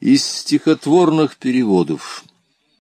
Из стихотворных переводов.